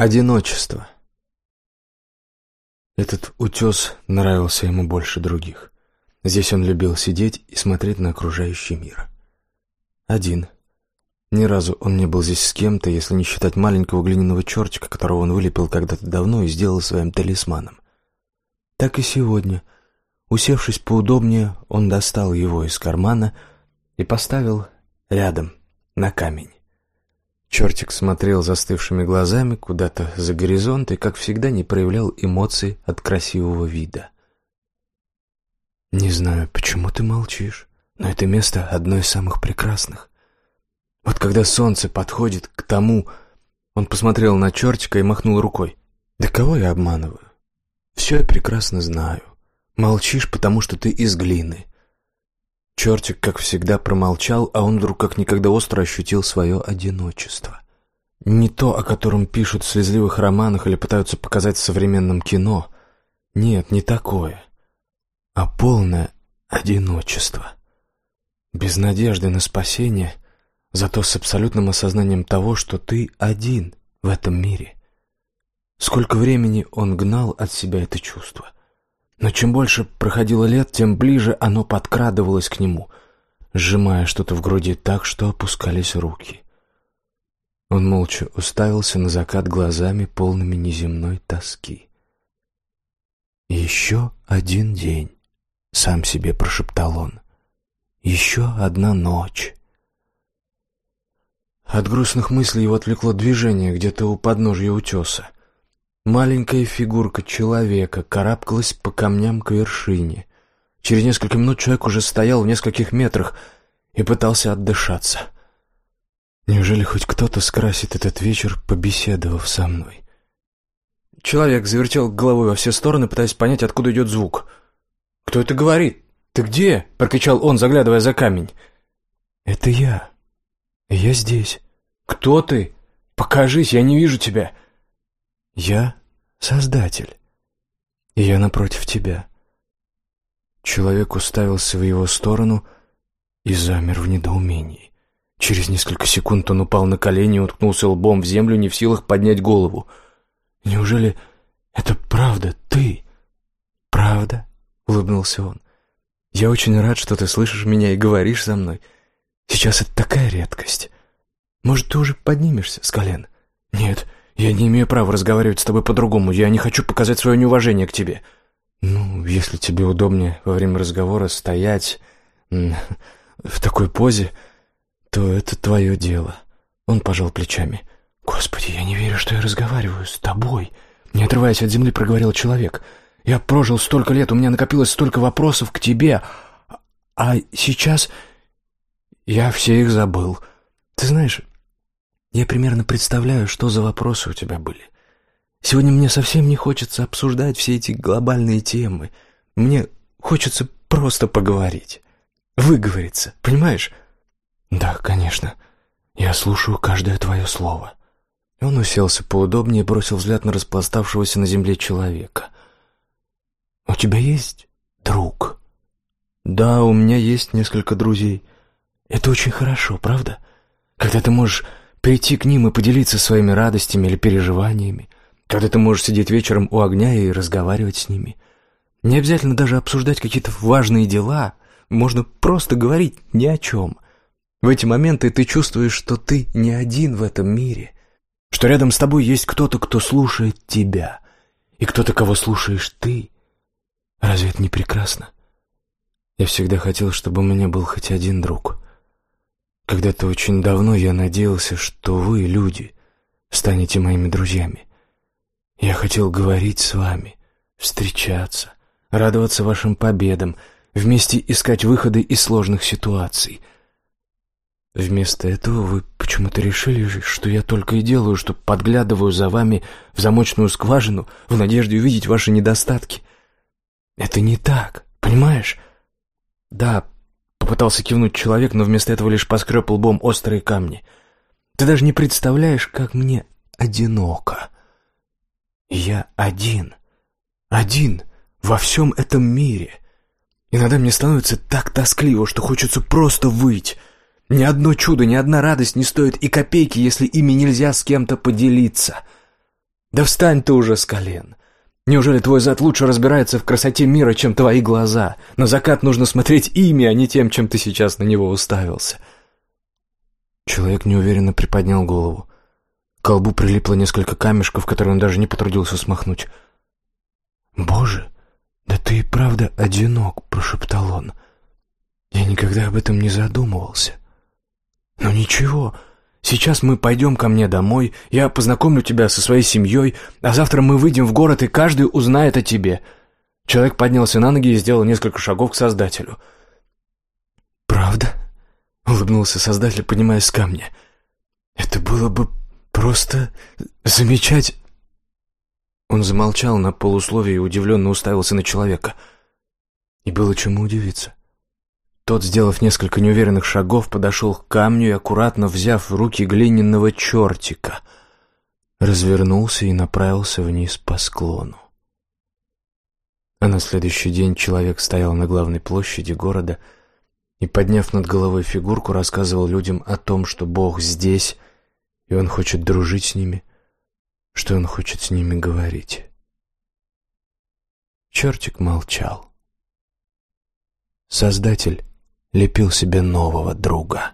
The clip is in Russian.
Одиночество. Этот утес нравился ему больше других. Здесь он любил сидеть и смотреть на окружающий мир. Один. Ни разу он не был здесь с кем-то, если не считать маленького глиняного чертика, которого он вылепил когда-то давно и сделал своим талисманом. Так и сегодня. Усевшись поудобнее, он достал его из кармана и поставил рядом, на камень. Чертик смотрел застывшими глазами куда-то за горизонт и, как всегда, не проявлял эмоций от красивого вида. «Не знаю, почему ты молчишь, но это место одно из самых прекрасных. Вот когда солнце подходит к тому...» Он посмотрел на чертика и махнул рукой. «Да кого я обманываю? Все я прекрасно знаю. Молчишь, потому что ты из глины». Чертик, как всегда, промолчал, а он вдруг как никогда остро ощутил свое одиночество. Не то, о котором пишут в слезливых романах или пытаются показать в современном кино. Нет, не такое. А полное одиночество. Без надежды на спасение, зато с абсолютным осознанием того, что ты один в этом мире. Сколько времени он гнал от себя это чувство — но чем больше проходило лет, тем ближе оно подкрадывалось к нему, сжимая что-то в груди так, что опускались руки. Он молча уставился на закат глазами, полными неземной тоски. «Еще один день», — сам себе прошептал он. «Еще одна ночь». От грустных мыслей его отвлекло движение где-то у подножья утеса. Маленькая фигурка человека карабкалась по камням к вершине. Через несколько минут человек уже стоял в нескольких метрах и пытался отдышаться. Неужели хоть кто-то скрасит этот вечер, побеседовав со мной? Человек завертел головой во все стороны, пытаясь понять, откуда идет звук. «Кто это говорит? Ты где?» — прокричал он, заглядывая за камень. «Это я. Я здесь». «Кто ты? Покажись, я не вижу тебя». Я — Создатель, и я напротив тебя. Человек уставился в его сторону и замер в недоумении. Через несколько секунд он упал на колени и уткнулся лбом в землю, не в силах поднять голову. «Неужели это правда ты?» «Правда?» — улыбнулся он. «Я очень рад, что ты слышишь меня и говоришь со мной. Сейчас это такая редкость. Может, ты уже поднимешься с колен?» «Нет, «Я не имею права разговаривать с тобой по-другому. Я не хочу показать свое неуважение к тебе». «Ну, если тебе удобнее во время разговора стоять в такой позе, то это твое дело». Он пожал плечами. «Господи, я не верю, что я разговариваю с тобой». Не отрываясь от земли, проговорил человек. «Я прожил столько лет, у меня накопилось столько вопросов к тебе, а сейчас я все их забыл. Ты знаешь, я примерно представляю, что за вопросы у тебя были. Сегодня мне совсем не хочется обсуждать все эти глобальные темы. Мне хочется просто поговорить. Выговориться, понимаешь? Да, конечно. Я слушаю каждое твое слово. Он уселся поудобнее и бросил взгляд на распластавшегося на земле человека. «У тебя есть друг?» «Да, у меня есть несколько друзей. Это очень хорошо, правда? Когда ты можешь прийти к ним и поделиться своими радостями или переживаниями, когда ты можешь сидеть вечером у огня и разговаривать с ними. Не обязательно даже обсуждать какие-то важные дела, можно просто говорить ни о чем. В эти моменты ты чувствуешь, что ты не один в этом мире, что рядом с тобой есть кто-то, кто слушает тебя, и кто-то, кого слушаешь ты. Разве это не прекрасно? Я всегда хотел, чтобы у меня был хоть один друг — когда-то очень давно я надеялся, что вы, люди, станете моими друзьями. Я хотел говорить с вами, встречаться, радоваться вашим победам, вместе искать выходы из сложных ситуаций. Вместо этого вы почему-то решили, что я только и делаю, что подглядываю за вами в замочную скважину в надежде увидеть ваши недостатки. Это не так, понимаешь? Да, Попытался кивнуть человек, но вместо этого лишь поскреб лбом острые камни. «Ты даже не представляешь, как мне одиноко. Я один. Один во всем этом мире. Иногда мне становится так тоскливо, что хочется просто выть. Ни одно чудо, ни одна радость не стоит и копейки, если ими нельзя с кем-то поделиться. Да встань ты уже с колен. Неужели твой зад лучше разбирается в красоте мира, чем твои глаза? На закат нужно смотреть ими, а не тем, чем ты сейчас на него уставился. Человек неуверенно приподнял голову. К колбу прилипло несколько камешков, которые он даже не потрудился смахнуть. «Боже, да ты и правда одинок», — прошептал он. «Я никогда об этом не задумывался». «Ну ничего, сейчас мы пойдем ко мне домой, я познакомлю тебя со своей семьей, а завтра мы выйдем в город, и каждый узнает о тебе». Человек поднялся на ноги и сделал несколько шагов к Создателю. «Правда?» — улыбнулся Создатель, поднимаясь с камня. «Это было бы просто замечать...» Он замолчал на полусловие и удивленно уставился на человека. И было чему удивиться. Тот, сделав несколько неуверенных шагов, подошел к камню и, аккуратно взяв в руки глиняного чертика, развернулся и направился вниз по склону. А на следующий день человек стоял на главной площади города и, подняв над головой фигурку, рассказывал людям о том, что Бог здесь, и Он хочет дружить с ними, что Он хочет с ними говорить. Чертик молчал. Создатель лепил себе нового друга.